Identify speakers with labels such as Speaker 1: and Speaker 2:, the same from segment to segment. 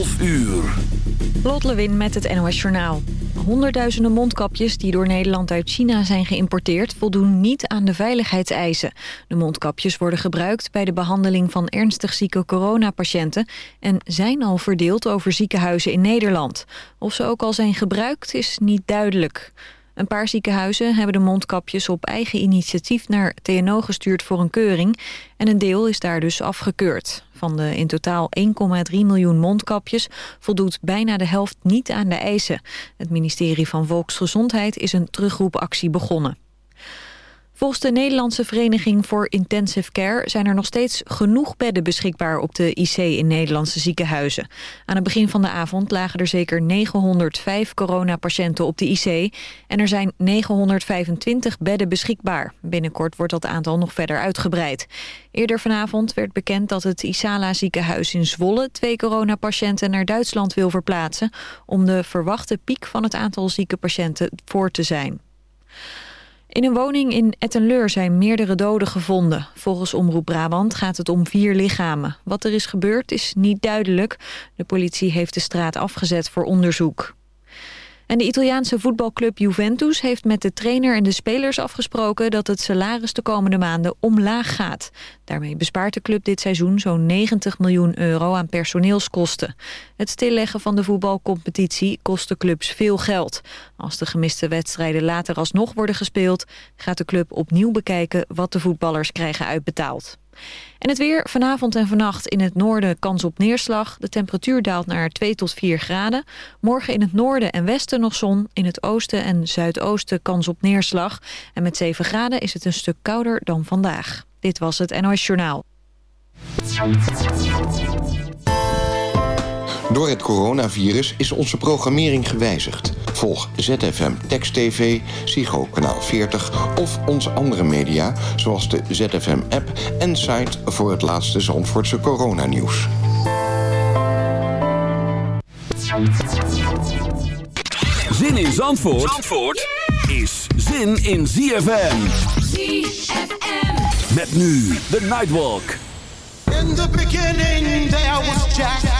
Speaker 1: 12 uur.
Speaker 2: Lot Lewin met het NOS Journaal. Honderdduizenden mondkapjes die door Nederland uit China zijn geïmporteerd... voldoen niet aan de veiligheidseisen. De mondkapjes worden gebruikt bij de behandeling van ernstig zieke coronapatiënten... en zijn al verdeeld over ziekenhuizen in Nederland. Of ze ook al zijn gebruikt is niet duidelijk. Een paar ziekenhuizen hebben de mondkapjes op eigen initiatief naar TNO gestuurd voor een keuring. En een deel is daar dus afgekeurd. Van de in totaal 1,3 miljoen mondkapjes voldoet bijna de helft niet aan de eisen. Het ministerie van Volksgezondheid is een terugroepactie begonnen. Volgens de Nederlandse Vereniging voor Intensive Care... zijn er nog steeds genoeg bedden beschikbaar op de IC in Nederlandse ziekenhuizen. Aan het begin van de avond lagen er zeker 905 coronapatiënten op de IC... en er zijn 925 bedden beschikbaar. Binnenkort wordt dat aantal nog verder uitgebreid. Eerder vanavond werd bekend dat het Isala ziekenhuis in Zwolle... twee coronapatiënten naar Duitsland wil verplaatsen... om de verwachte piek van het aantal zieke patiënten voor te zijn. In een woning in Ettenleur zijn meerdere doden gevonden. Volgens Omroep Brabant gaat het om vier lichamen. Wat er is gebeurd is niet duidelijk. De politie heeft de straat afgezet voor onderzoek. En de Italiaanse voetbalclub Juventus heeft met de trainer en de spelers afgesproken dat het salaris de komende maanden omlaag gaat. Daarmee bespaart de club dit seizoen zo'n 90 miljoen euro aan personeelskosten. Het stilleggen van de voetbalcompetitie kost de clubs veel geld. Als de gemiste wedstrijden later alsnog worden gespeeld, gaat de club opnieuw bekijken wat de voetballers krijgen uitbetaald. En het weer vanavond en vannacht in het noorden kans op neerslag. De temperatuur daalt naar 2 tot 4 graden. Morgen in het noorden en westen nog zon. In het oosten en zuidoosten kans op neerslag. En met 7 graden is het een stuk kouder dan vandaag. Dit was het NOS Journaal.
Speaker 3: Door het coronavirus is onze programmering gewijzigd. Volg ZFM Text TV, Psycho Kanaal 40 of onze andere media... zoals de ZFM-app en site voor het laatste Zandvoortse coronanieuws.
Speaker 1: Zin in Zandvoort, Zandvoort is zin in ZFM.
Speaker 4: ZFM.
Speaker 1: Met nu de Nightwalk.
Speaker 5: In the beginning there was Jack,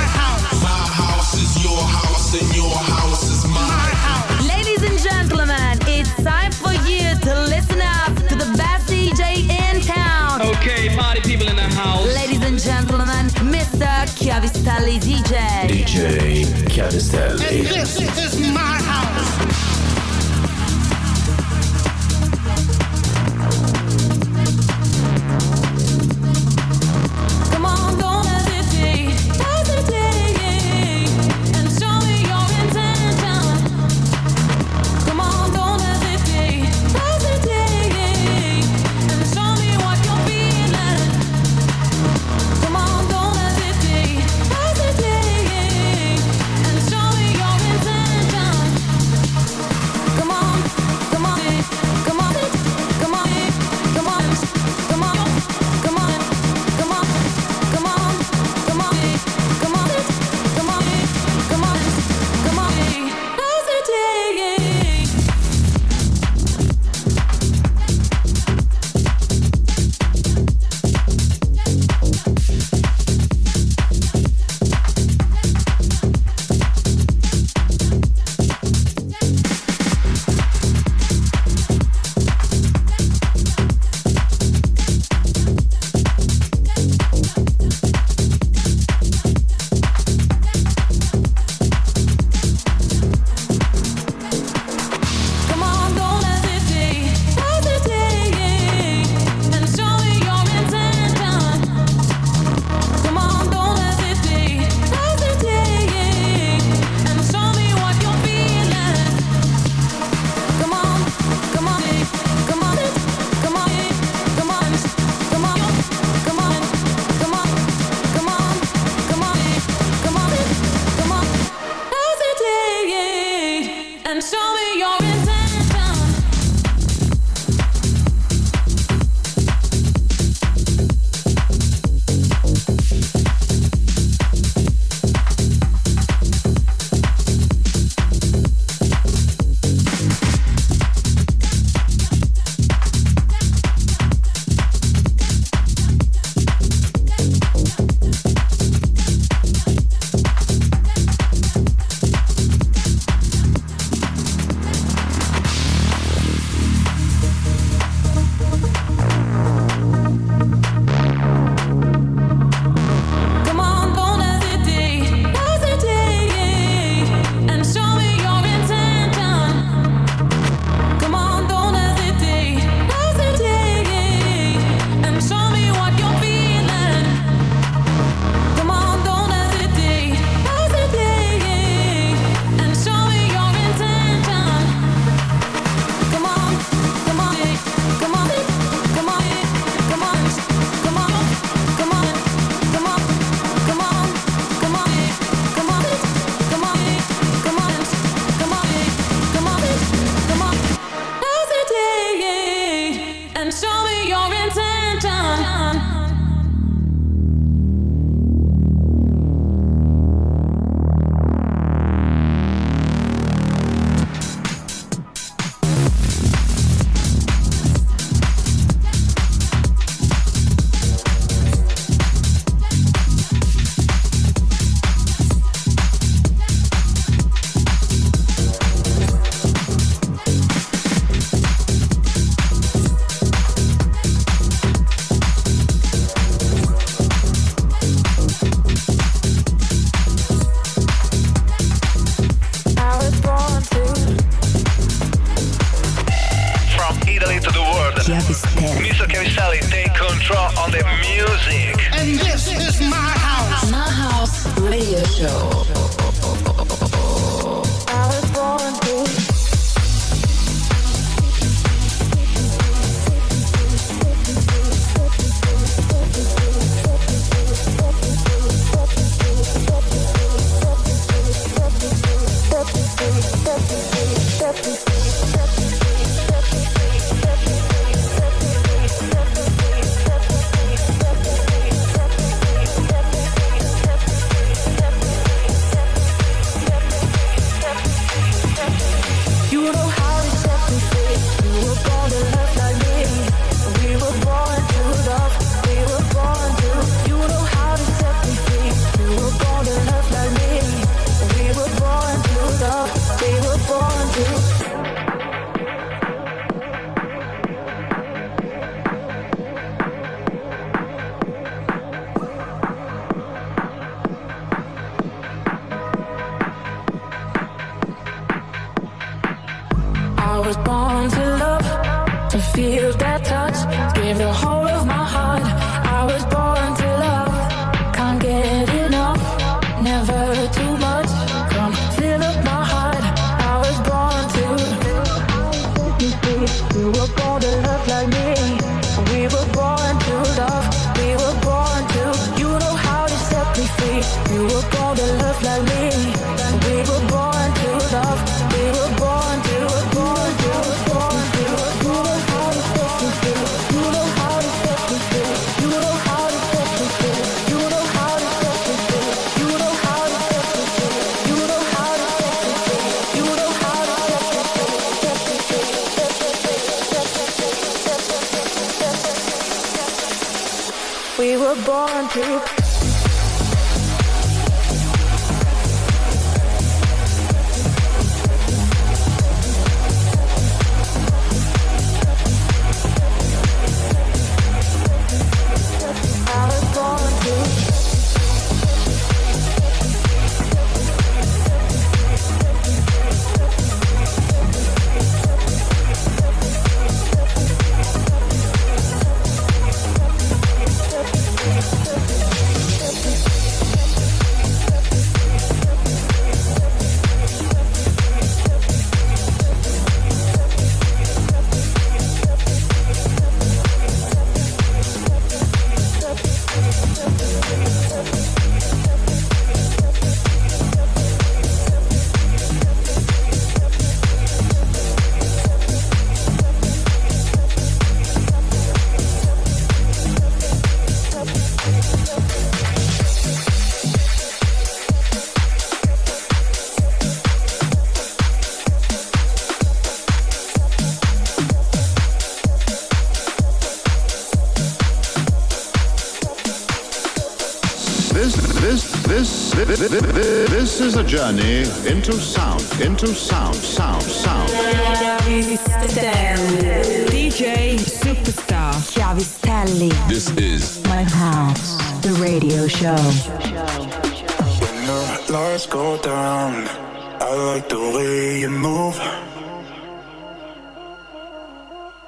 Speaker 5: House.
Speaker 4: Ladies and gentlemen, Mr. Chiavistelli DJ.
Speaker 1: DJ Chiavistelli.
Speaker 5: This is my house. This is
Speaker 6: a journey into sound, into sound, sound, sound.
Speaker 7: DJ Superstar Chiavistelli.
Speaker 1: This is
Speaker 7: My House, the radio show.
Speaker 8: When the lights go down, I like the way you move.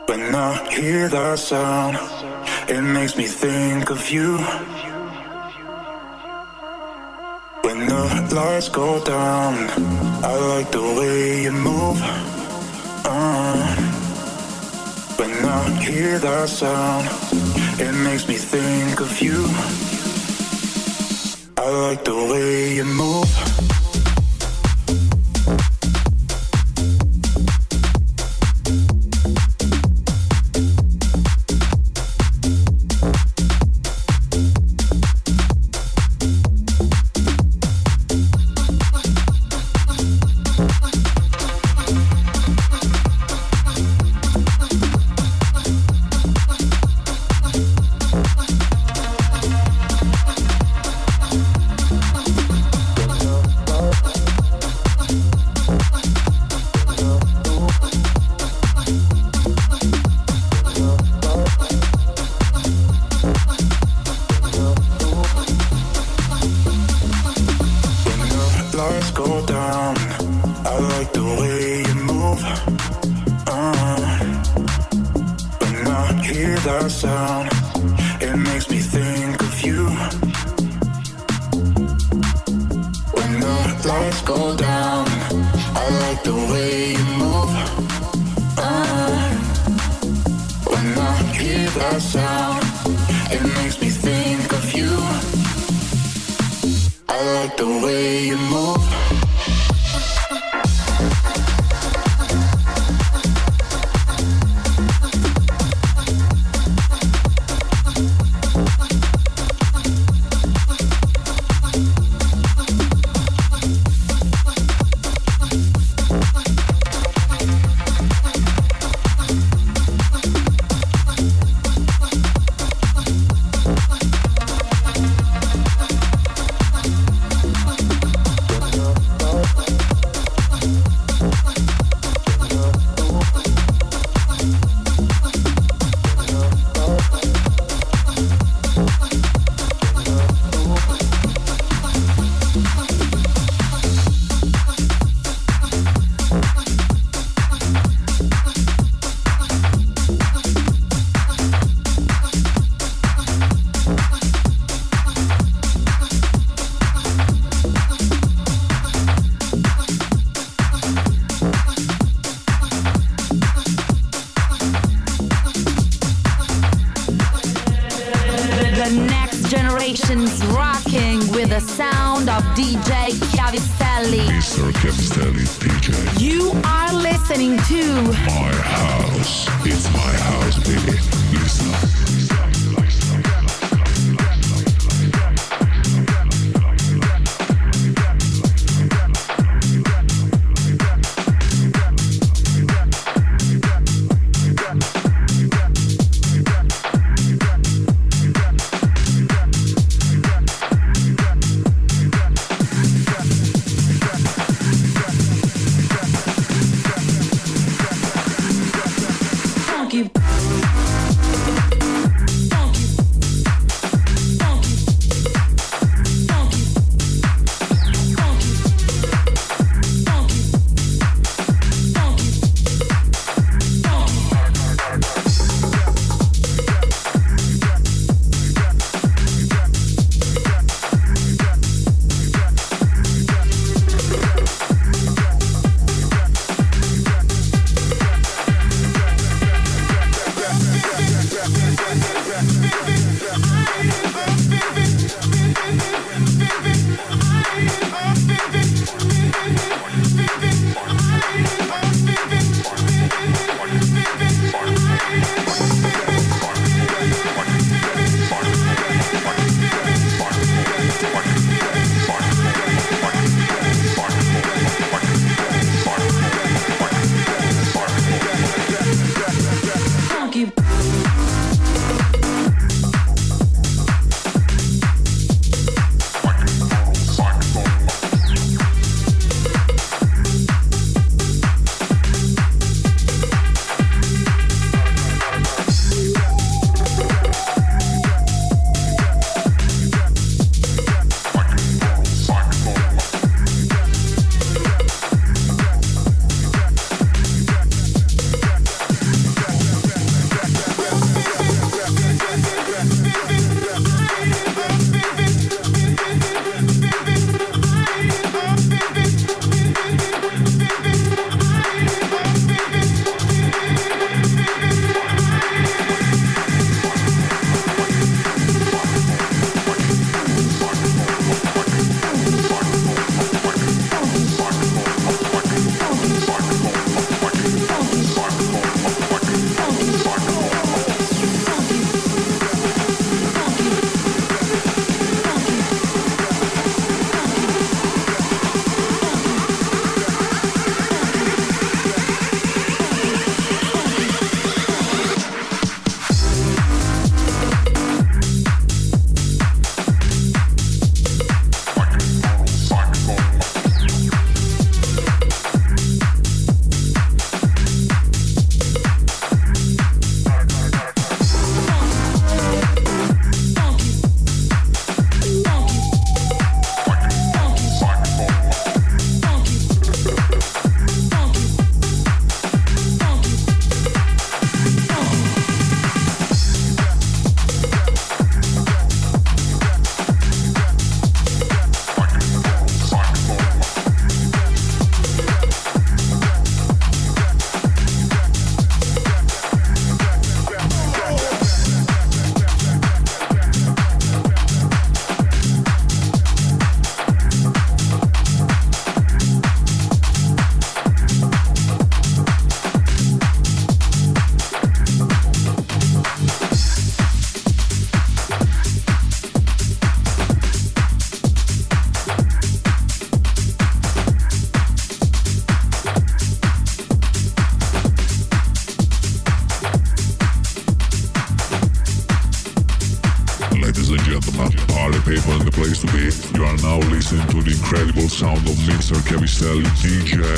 Speaker 8: When I hear that sound, it makes me think of you. lights go down. I like the way you move on. When I hear that sound, it makes me think of you. I like the way you move.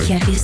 Speaker 9: magia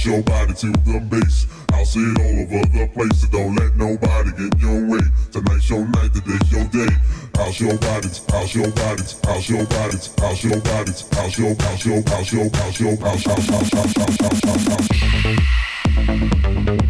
Speaker 9: Bounce your body to the bass. I'll see it all over the place. So don't let nobody get in your way. Tonight's your night, today's your day. I'll show bodies, I'll show bodies, I'll your bodies, I'll show bodies,
Speaker 10: I'll show, I'll show, I'll show, I'll show, I'll show, I'll show, I'll show, I'll show, I'll show.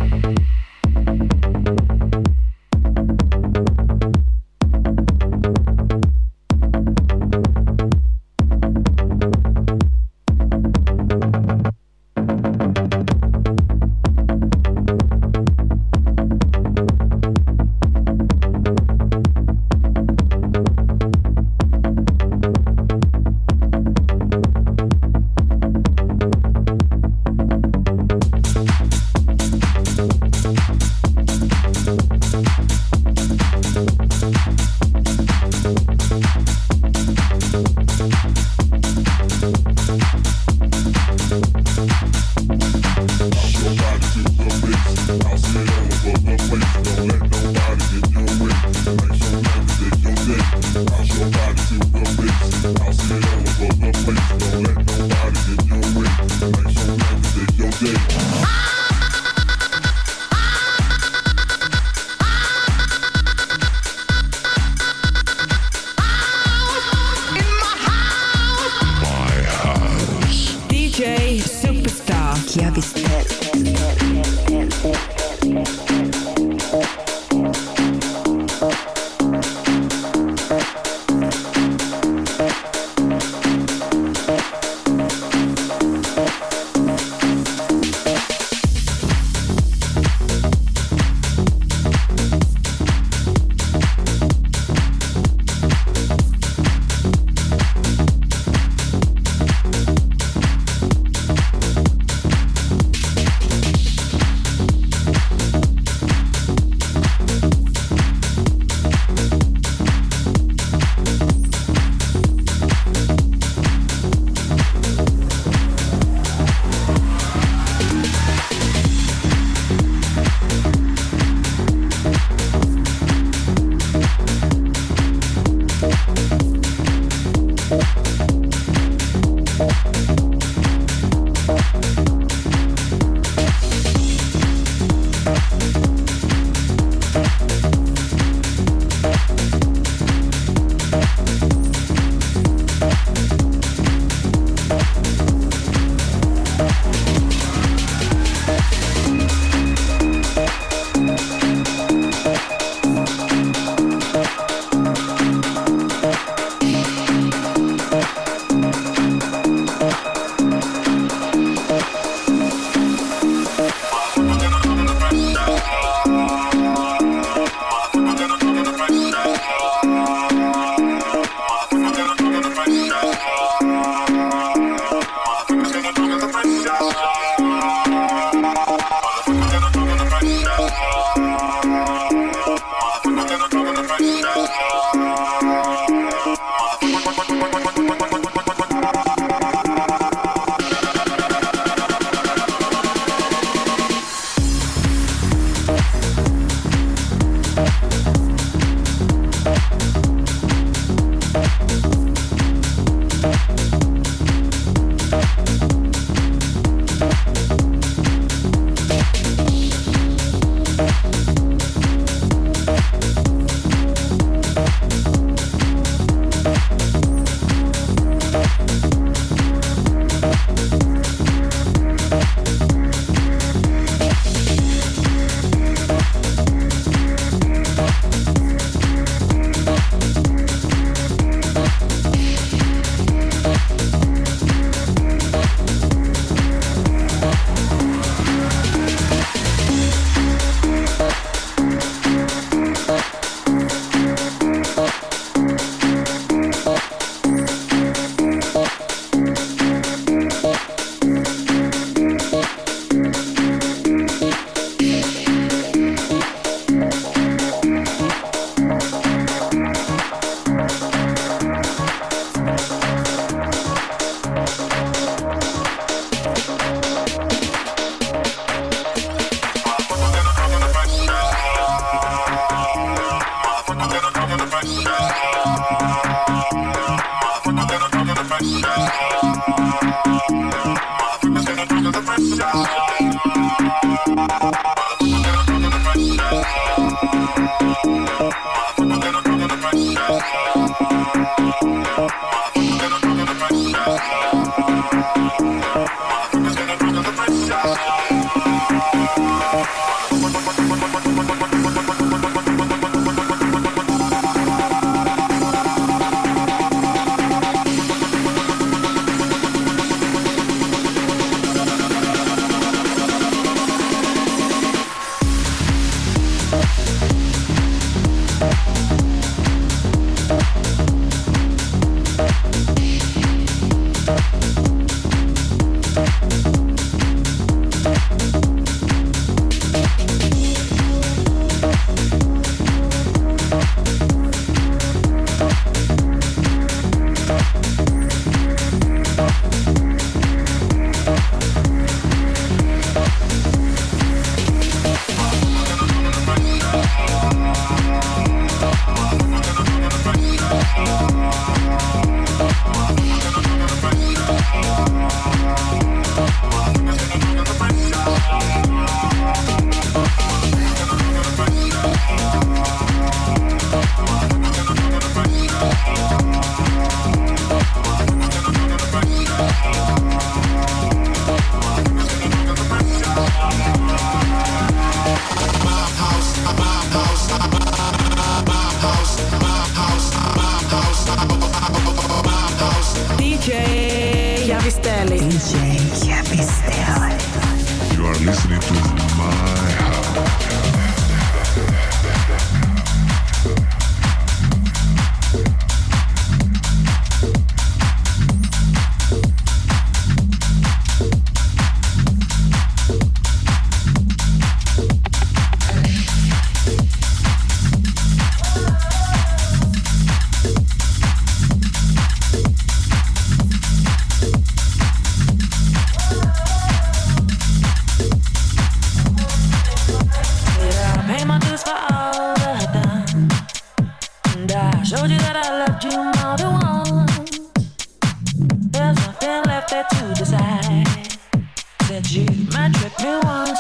Speaker 10: Said you might trick me once,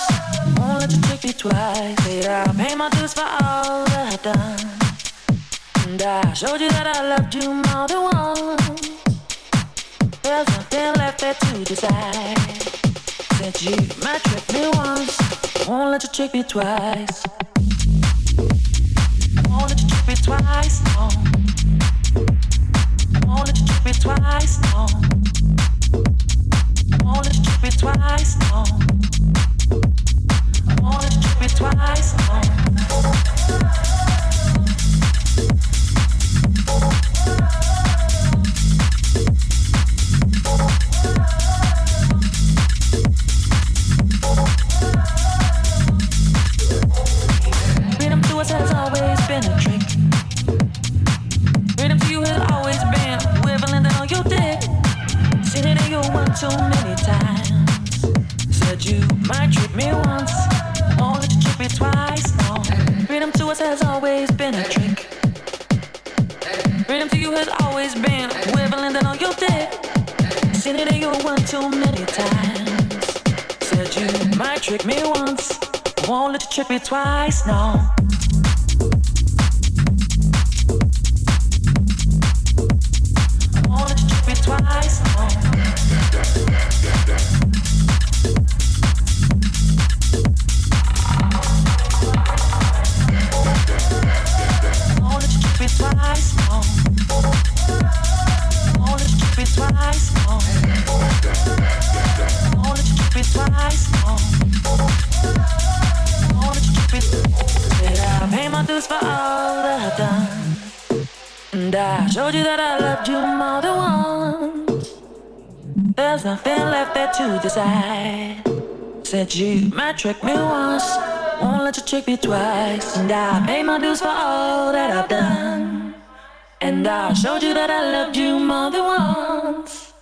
Speaker 10: won't let you trick me twice. Did I pay my dues for all that I've done? And I showed you that I loved you more than once. There's nothing left there to decide. Said you might trick me once, won't let you trick me twice. Won't let you trick me twice, no. Won't let you trick me twice, no. Twice, no. Let you trick me twice, no. Twice. No. And I showed you that I loved you more than once. There's nothing left there to decide. Said you might trick me once, won't let you trick me twice. And I paid my dues for all that I've done. And I showed you that I loved you more than once.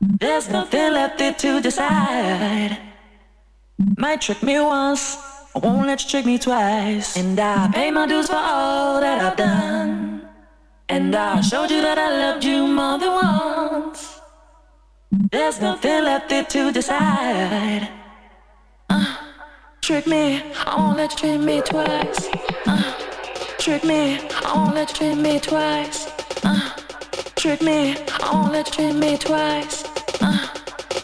Speaker 10: There's nothing left there to decide. Might trick me once, won't let you trick me twice. And I pay my dues for all that I've done. And I showed you that I loved you more than once. There's nothing left there to decide. Uh, trick me, I won't let you trick me twice. Uh, trick me, I won't let you trick me twice. Uh, trick me, I won't let you trick me twice. Uh,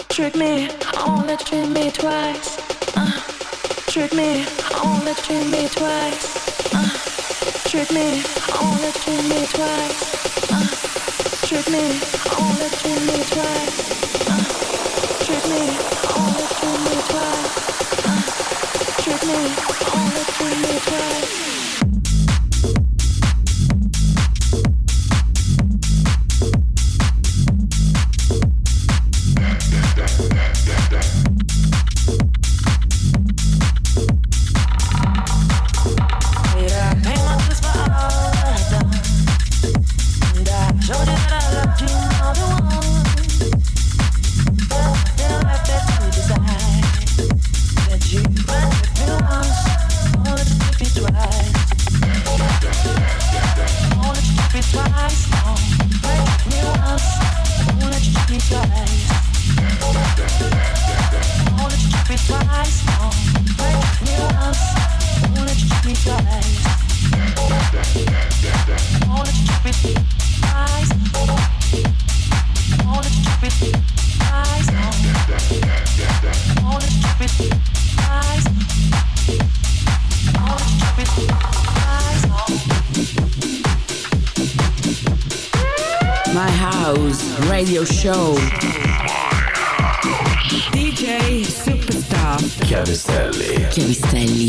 Speaker 10: trick me, I won't let you trick me twice. Uh, trick me, I won't let you me twice. Uh, trick me, I won't let you me twice. Uh, trick me, I won't let you me twice. Uh, trick me, I won't let you me twice. Uh, trick me, I won't let you me twice.
Speaker 11: Show.
Speaker 12: DJ Superstar.
Speaker 1: Chiavistelli.
Speaker 11: Chiavistelli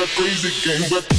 Speaker 10: that
Speaker 13: crazy game.
Speaker 14: But...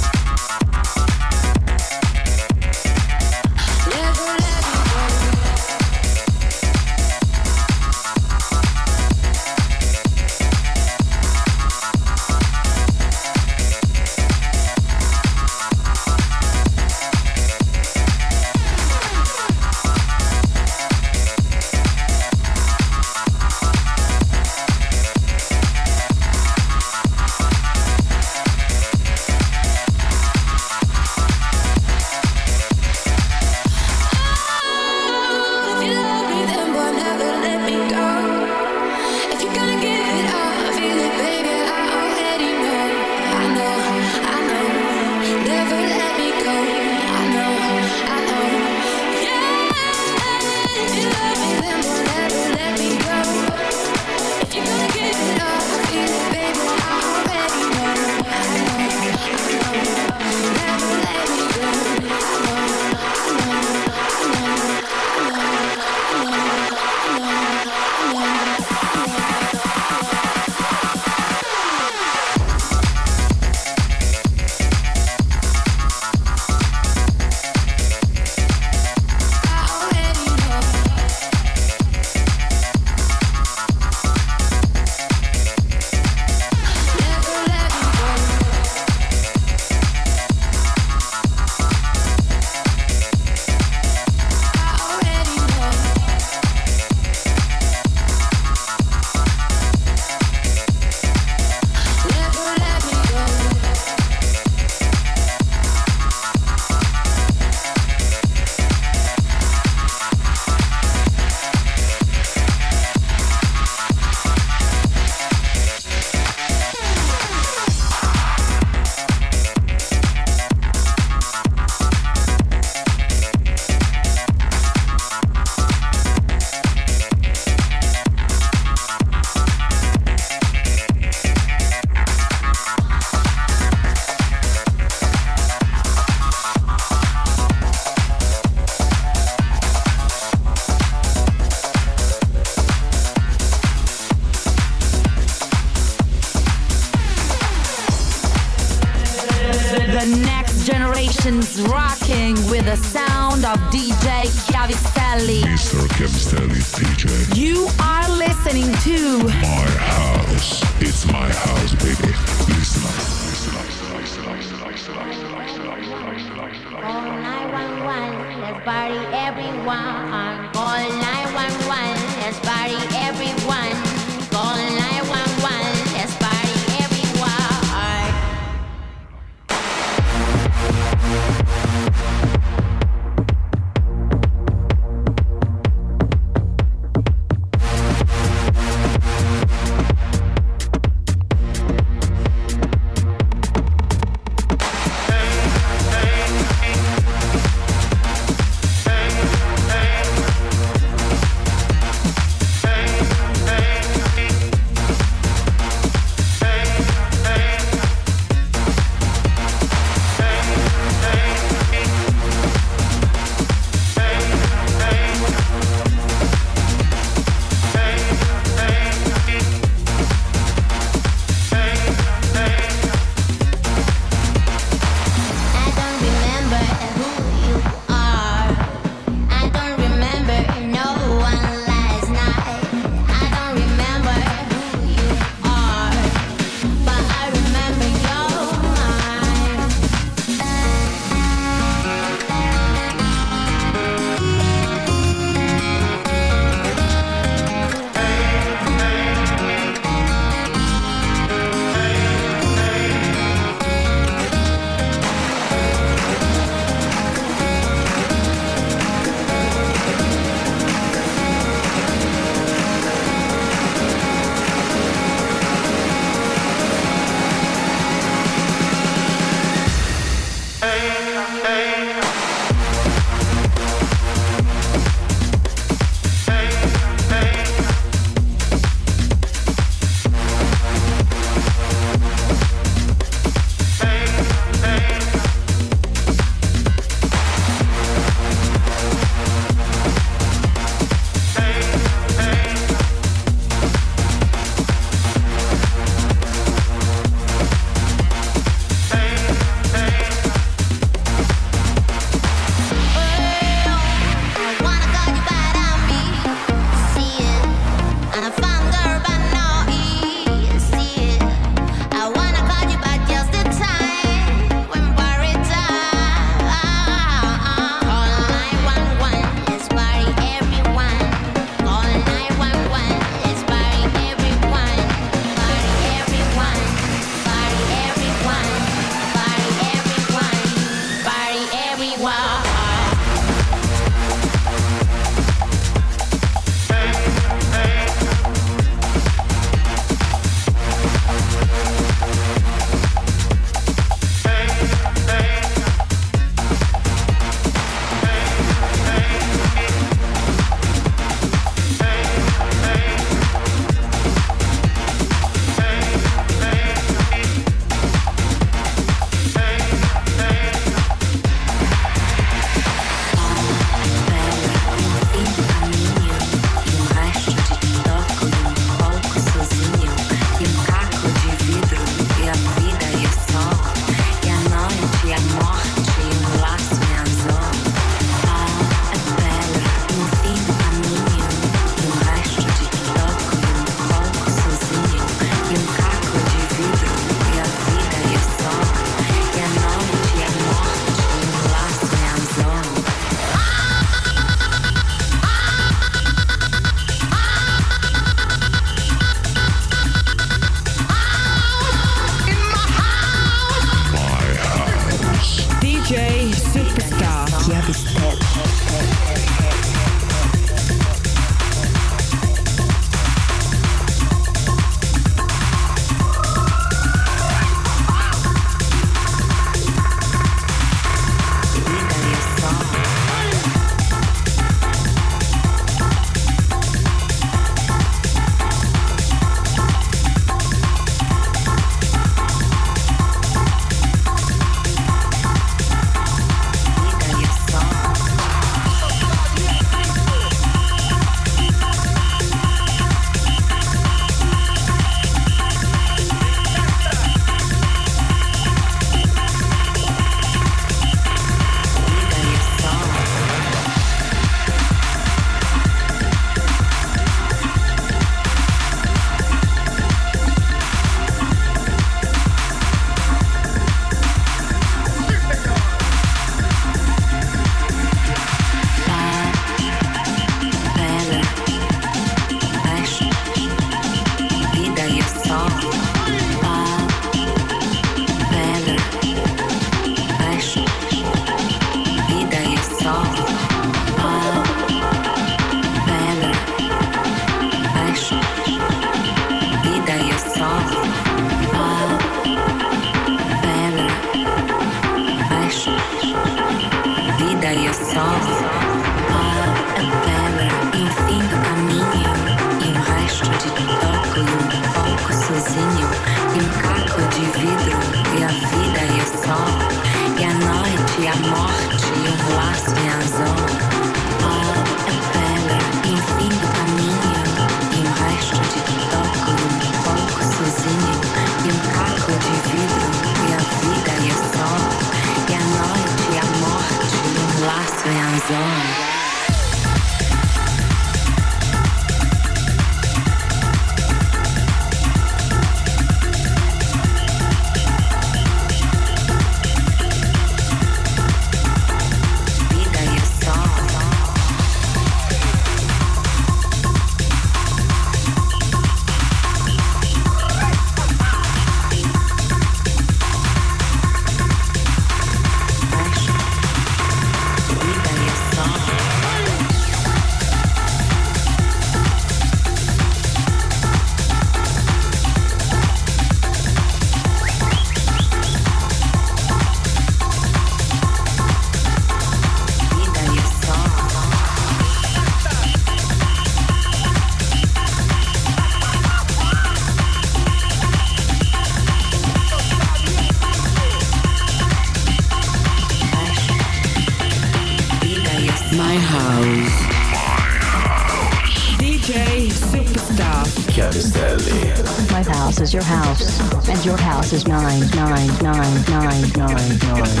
Speaker 14: house is your house, and your house is
Speaker 7: mine, mine, mine, mine, mine, mine,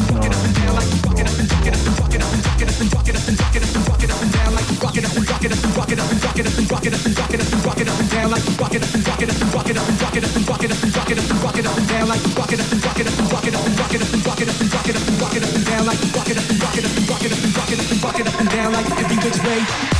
Speaker 7: and Down
Speaker 1: like every which way.